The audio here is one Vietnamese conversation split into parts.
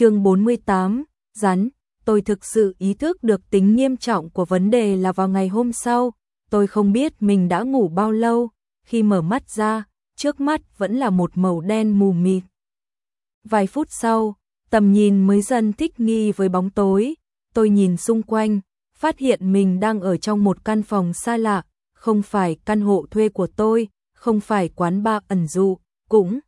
chương 48, rắn, tôi thực sự ý thức được tính nghiêm trọng của vấn đề là vào ngày hôm sau, tôi không biết mình đã ngủ bao lâu, khi mở mắt ra, trước mắt vẫn là một màu đen mù mịt. Vài phút sau, tầm nhìn mới dần thích nghi với bóng tối, tôi nhìn xung quanh, phát hiện mình đang ở trong một căn phòng xa lạ, không phải căn hộ thuê của tôi, không phải quán bar ẩn dụ, cũng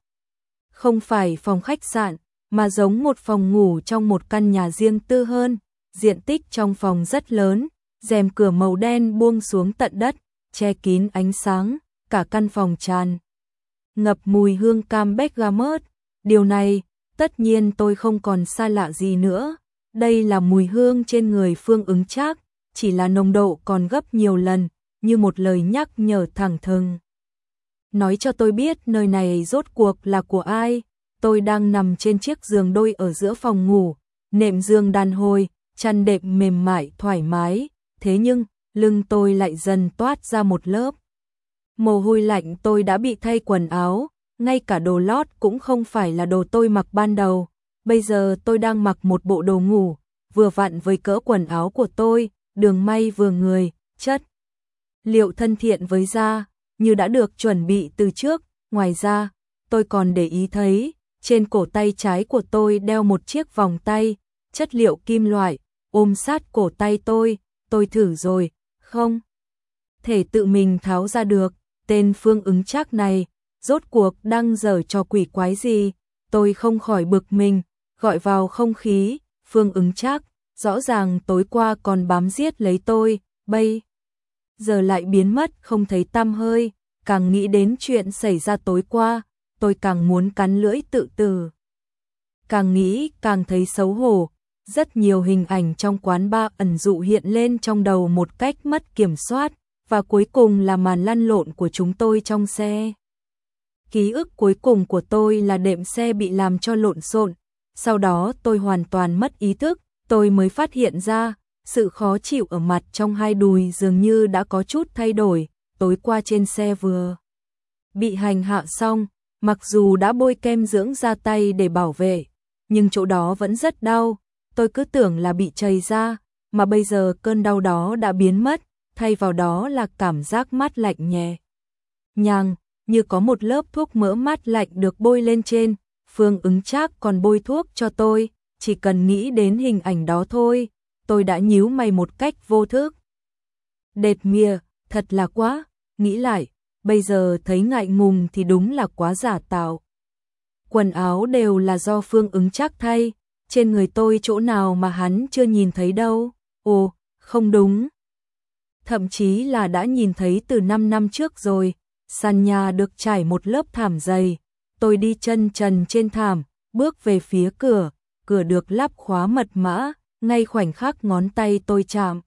không phải phòng khách sạn, mà giống một phòng ngủ trong một căn nhà riêng tư hơn, diện tích trong phòng rất lớn, rèm cửa màu đen buông xuống tận đất, che kín ánh sáng, cả căn phòng tràn ngập mùi hương cam bergamot. Điều này, tất nhiên tôi không còn xa lạ gì nữa. Đây là mùi hương trên người Phương ứng Trác, chỉ là nồng độ còn gấp nhiều lần, như một lời nhắc nhở thẳng thừng. Nói cho tôi biết nơi này rốt cuộc là của ai. Tôi đang nằm trên chiếc giường đôi ở giữa phòng ngủ, nệm giường đàn hồi, chăn đệm mềm mại thoải mái, thế nhưng lưng tôi lại dần toát ra một lớp. Mồ hôi lạnh tôi đã bị thay quần áo, ngay cả đồ lót cũng không phải là đồ tôi mặc ban đầu. Bây giờ tôi đang mặc một bộ đồ ngủ, vừa vặn với cỡ quần áo của tôi, đường may vừa người, chất. Liệu thân thiện với da, như đã được chuẩn bị từ trước, ngoài ra, tôi còn để ý thấy, trên cổ tay trái của tôi đeo một chiếc vòng tay, chất liệu kim loại, ôm sát cổ tay tôi, tôi thử rồi, không thể tự mình tháo ra được, tên phương ứng chắc này, rốt cuộc đang dở cho quỷ quái gì, tôi không khỏi bực mình, gọi vào không khí, phương ứng chắc, rõ ràng tối qua còn bám giết lấy tôi, bây giờ lại biến mất không thấy tăm hơi, càng nghĩ đến chuyện xảy ra tối qua, tôi càng muốn cắn lưỡi tự tử. Càng nghĩ càng thấy xấu hổ, rất nhiều hình ảnh trong quán ba ẩn dụ hiện lên trong đầu một cách mất kiểm soát, và cuối cùng là màn lăn lộn của chúng tôi trong xe. Ký ức cuối cùng của tôi là đệm xe bị làm cho lộn xộn, sau đó tôi hoàn toàn mất ý thức, tôi mới phát hiện ra, sự khó chịu ở mặt trong hai đùi dường như đã có chút thay đổi, tối qua trên xe vừa bị hành hạ xong, mặc dù đã bôi kem dưỡng da tay để bảo vệ, nhưng chỗ đó vẫn rất đau, tôi cứ tưởng là bị chảy ra, mà bây giờ cơn đau đó đã biến mất, thay vào đó là cảm giác mát lạnh nhẹ. Nhàng, như có một lớp thuốc mỡ mát lạnh được bôi lên trên, Phương ứng chắc còn bôi thuốc cho tôi, chỉ cần nghĩ đến hình ảnh đó thôi, tôi đã nhíu mày một cách vô thức. Đệt mìa, thật là quá, nghĩ lại, bây giờ thấy ngại ngùng thì đúng là quá giả tạo. Quần áo đều là do Phương ứng chắc thay, trên người tôi chỗ nào mà hắn chưa nhìn thấy đâu, ồ, không đúng, thậm chí là đã nhìn thấy từ 5 năm trước rồi, sàn nhà được trải một lớp thảm dày, tôi đi chân trần trên thảm, bước về phía cửa, cửa được lắp khóa mật mã, ngay khoảnh khắc ngón tay tôi chạm.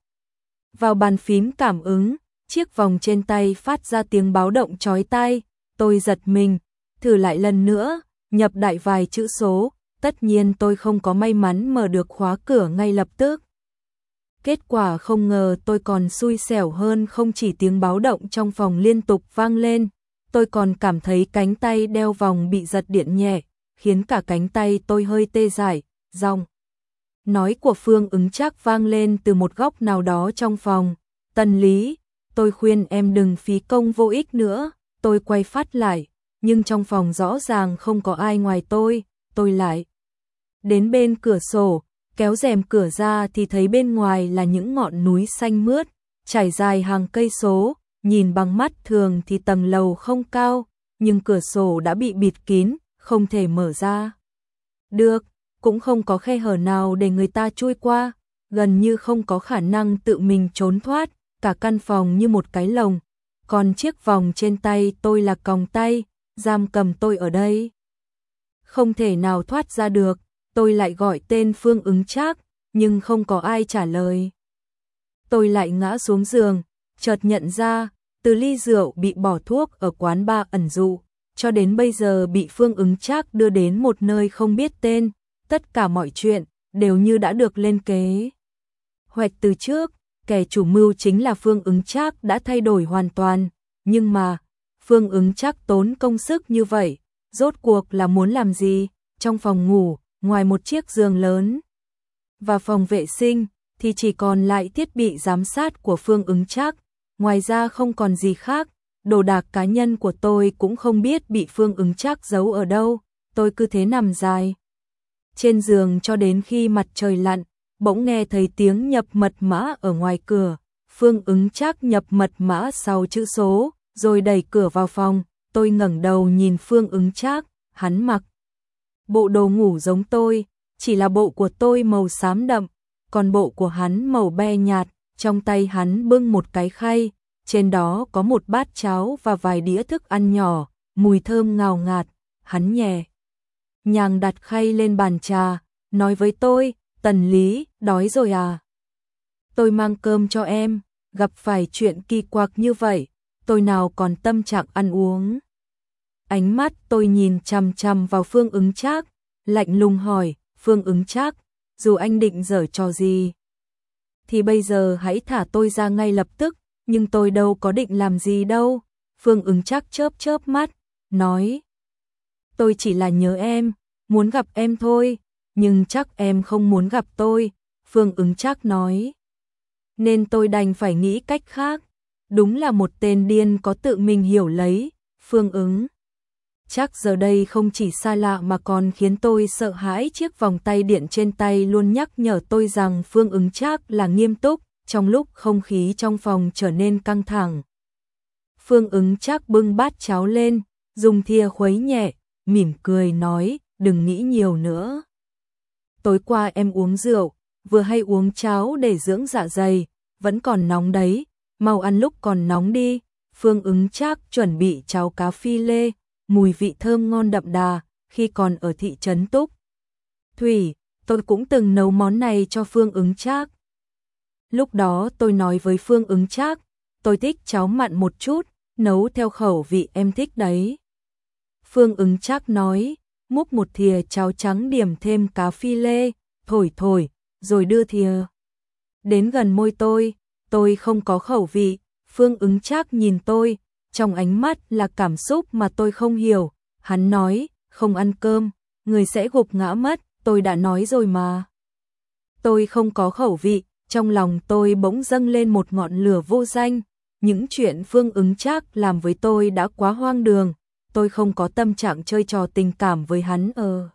Vào bàn phím cảm ứng, chiếc vòng trên tay phát ra tiếng báo động chói tai, tôi giật mình, thử lại lần nữa, nhập đại vài chữ số, tất nhiên tôi không có may mắn mở được khóa cửa ngay lập tức. Kết quả không ngờ tôi còn xui xẻo hơn không chỉ tiếng báo động trong phòng liên tục vang lên, tôi còn cảm thấy cánh tay đeo vòng bị giật điện nhẹ, khiến cả cánh tay tôi hơi tê dại, rong. Nói của Phương ứng chắc vang lên từ một góc nào đó trong phòng. Tần lý, tôi khuyên em đừng phí công vô ích nữa, tôi quay phát lại, nhưng trong phòng rõ ràng không có ai ngoài tôi, tôi lại. Đến bên cửa sổ, kéo rèm cửa ra thì thấy bên ngoài là những ngọn núi xanh mướt, trải dài hàng cây số, nhìn bằng mắt thường thì tầng lầu không cao, nhưng cửa sổ đã bị bịt kín, không thể mở ra. Được, cũng không có khe hở nào để người ta chui qua, gần như không có khả năng tự mình trốn thoát, cả căn phòng như một cái lồng, còn chiếc vòng trên tay tôi là còng tay, giam cầm tôi ở đây. Không thể nào thoát ra được, tôi lại gọi tên Phương ứng trác, nhưng không có ai trả lời. Tôi lại ngã xuống giường, chợt nhận ra, từ ly rượu bị bỏ thuốc ở quán ba ẩn dụ, cho đến bây giờ bị Phương ứng trác đưa đến một nơi không biết tên, tất cả mọi chuyện đều như đã được lên kế. Hoạch từ trước, kẻ chủ mưu chính là Phương ứng trác đã thay đổi hoàn toàn, nhưng mà, Phương ứng trác tốn công sức như vậy, rốt cuộc là muốn làm gì, trong phòng ngủ, ngoài một chiếc giường lớn và phòng vệ sinh thì chỉ còn lại thiết bị giám sát của Phương ứng Trác. ngoài ra không còn gì khác, đồ đạc cá nhân của tôi cũng không biết bị Phương ứng Trác giấu ở đâu, tôi cứ thế nằm dài. Trên giường cho đến khi mặt trời lặn, bỗng nghe thấy tiếng nhập mật mã ở ngoài cửa, Phương ứng chắc nhập mật mã sau chữ số, rồi đẩy cửa vào phòng, tôi ngẩng đầu nhìn Phương ứng chắc, hắn mặc. Bộ đồ ngủ giống tôi, chỉ là bộ của tôi màu xám đậm, còn bộ của hắn màu be nhạt, trong tay hắn bưng một cái khay, trên đó có một bát cháo và vài đĩa thức ăn nhỏ, mùi thơm ngào ngạt, hắn nhẹ. Nhàng đặt khay lên bàn trà, nói với tôi, tần lý, đói rồi à? Tôi mang cơm cho em, gặp phải chuyện kỳ quặc như vậy, tôi nào còn tâm trạng ăn uống. Ánh mắt tôi nhìn chằm chằm vào phương ứng trác, lạnh lùng hỏi, phương ứng trác, dù anh định dở trò gì. Thì bây giờ hãy thả tôi ra ngay lập tức, nhưng tôi đâu có định làm gì đâu. Phương ứng Trác chớp chớp mắt, nói. Tôi chỉ là nhớ em, muốn gặp em thôi, nhưng chắc em không muốn gặp tôi. Phương ứng chắc nói. Nên tôi đành phải nghĩ cách khác. Đúng là một tên điên có tự mình hiểu lấy. Phương ứng. Chắc giờ đây không chỉ xa lạ mà còn khiến tôi sợ hãi chiếc vòng tay điện trên tay luôn nhắc nhở tôi rằng phương ứng chắc là nghiêm túc, trong lúc không khí trong phòng trở nên căng thẳng. Phương ứng chắc bưng bát cháo lên, dùng thìa khuấy nhẹ, mỉm cười nói, đừng nghĩ nhiều nữa. Tối qua em uống rượu, vừa hay uống cháo để dưỡng dạ dày, vẫn còn nóng đấy, mau ăn lúc còn nóng đi. Phương ứng chắc chuẩn bị cháo cá phi lê, mùi vị thơm ngon đậm đà, khi còn ở thị trấn Túc. Thủy, tôi cũng từng nấu món này cho Phương ứng Trác. Lúc đó tôi nói với Phương ứng Trác, tôi thích cháo mặn một chút, nấu theo khẩu vị em thích đấy. Phương ứng Trác nói, múc một thìa cháo trắng điểm thêm cá phi lê, thổi thổi, rồi đưa thìa. Đến gần môi tôi, tôi không có khẩu vị, Phương ứng Trác nhìn tôi, trong ánh mắt là cảm xúc mà tôi không hiểu. Hắn nói, không ăn cơm, người sẽ gục ngã mất, tôi đã nói rồi mà. Tôi không có khẩu vị, trong lòng tôi bỗng dâng lên một ngọn lửa vô danh. Những chuyện Phương ứng chắc làm với tôi đã quá hoang đường, tôi không có tâm trạng chơi trò tình cảm với hắn ơ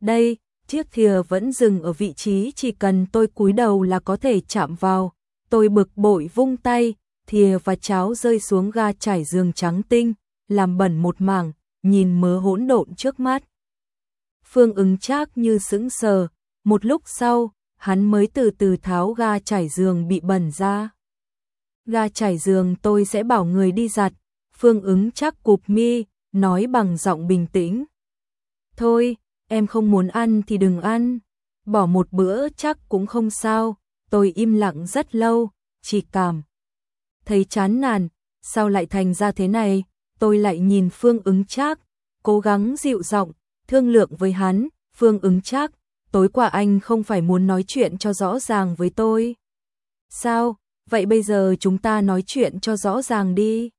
Đây, chiếc thìa vẫn dừng ở vị trí chỉ cần tôi cúi đầu là có thể chạm vào. Tôi bực bội vung tay, thìa và cháo rơi xuống ga trải giường trắng tinh, làm bẩn một mảng, nhìn mớ hỗn độn trước mắt. Phương ứng chắc như sững sờ, một lúc sau, hắn mới từ từ tháo ga trải giường bị bẩn ra. Ga trải giường tôi sẽ bảo người đi giặt, Phương ứng chắc cụp mi, nói bằng giọng bình tĩnh. Thôi, em không muốn ăn thì đừng ăn, bỏ một bữa chắc cũng không sao, tôi im lặng rất lâu, chỉ cảm thấy chán nản, sao lại thành ra thế này, tôi lại nhìn Phương ứng Trác, cố gắng dịu giọng, thương lượng với hắn, Phương ứng Trác, tối qua anh không phải muốn nói chuyện cho rõ ràng với tôi. Sao, vậy bây giờ chúng ta nói chuyện cho rõ ràng đi.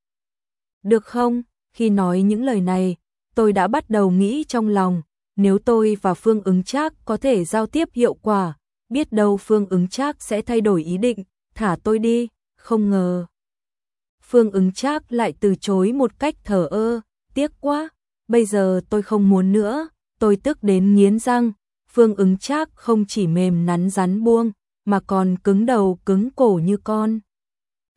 Được không, khi nói những lời này, tôi đã bắt đầu nghĩ trong lòng, nếu tôi và Phương ứng Trác có thể giao tiếp hiệu quả, biết đâu Phương ứng Trác sẽ thay đổi ý định, thả tôi đi, không ngờ. Phương ứng Trác lại từ chối một cách thờ ơ, tiếc quá, bây giờ tôi không muốn nữa, tôi tức đến nghiến răng, Phương ứng Trác không chỉ mềm nắn rắn buông, mà còn cứng đầu cứng cổ như con.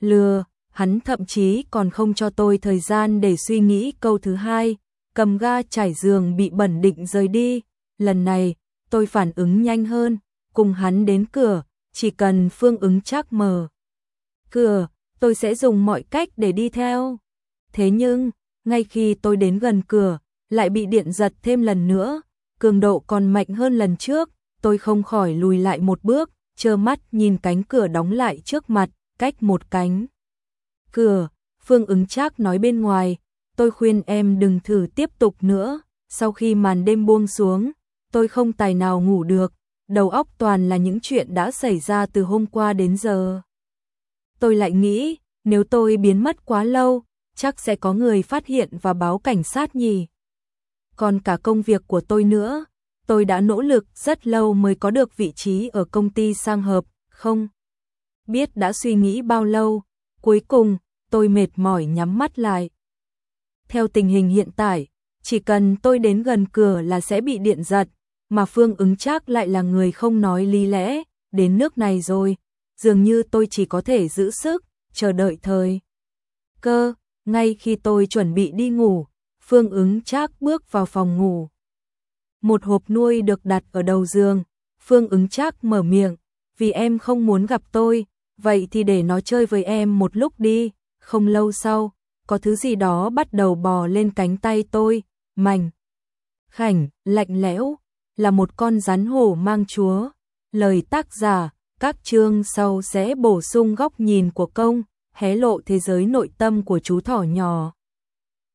Lừa, hắn thậm chí còn không cho tôi thời gian để suy nghĩ câu thứ hai, cầm ga trải giường bị bẩn định rời đi, lần này, tôi phản ứng nhanh hơn, cùng hắn đến cửa, chỉ cần phương ứng chắc mờ Cửa, tôi sẽ dùng mọi cách để đi theo. Thế nhưng, ngay khi tôi đến gần cửa, lại bị điện giật thêm lần nữa, cường độ còn mạnh hơn lần trước, tôi không khỏi lùi lại một bước, trơ mắt nhìn cánh cửa đóng lại trước mặt, cách một cánh. Cửa, Phương ứng chắc nói bên ngoài, tôi khuyên em đừng thử tiếp tục nữa, sau khi màn đêm buông xuống, tôi không tài nào ngủ được, đầu óc toàn là những chuyện đã xảy ra từ hôm qua đến giờ. Tôi lại nghĩ, nếu tôi biến mất quá lâu, chắc sẽ có người phát hiện và báo cảnh sát nhỉ. Còn cả công việc của tôi nữa, tôi đã nỗ lực rất lâu mới có được vị trí ở công ty sang hợp, không biết đã suy nghĩ bao lâu, cuối cùng, tôi mệt mỏi nhắm mắt lại. Theo tình hình hiện tại, chỉ cần tôi đến gần cửa là sẽ bị điện giật, mà Phương ứng chắc lại là người không nói lý lẽ, đến nước này rồi, dường như tôi chỉ có thể giữ sức, chờ đợi thời. Cơ, ngay khi tôi chuẩn bị đi ngủ, Phương ứng chắc bước vào phòng ngủ. Một hộp nuôi được đặt ở đầu giường, Phương ứng chắc mở miệng, vì em không muốn gặp tôi, vậy thì để nó chơi với em một lúc đi, không lâu sau, có thứ gì đó bắt đầu bò lên cánh tay tôi, mảnh, khảnh, lạnh lẽo, là một con rắn hổ mang chúa. Lời tác giả, các chương sau sẽ bổ sung góc nhìn của công, hé lộ thế giới nội tâm của chú thỏ nhỏ.